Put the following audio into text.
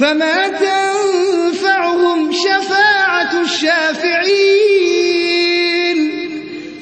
فما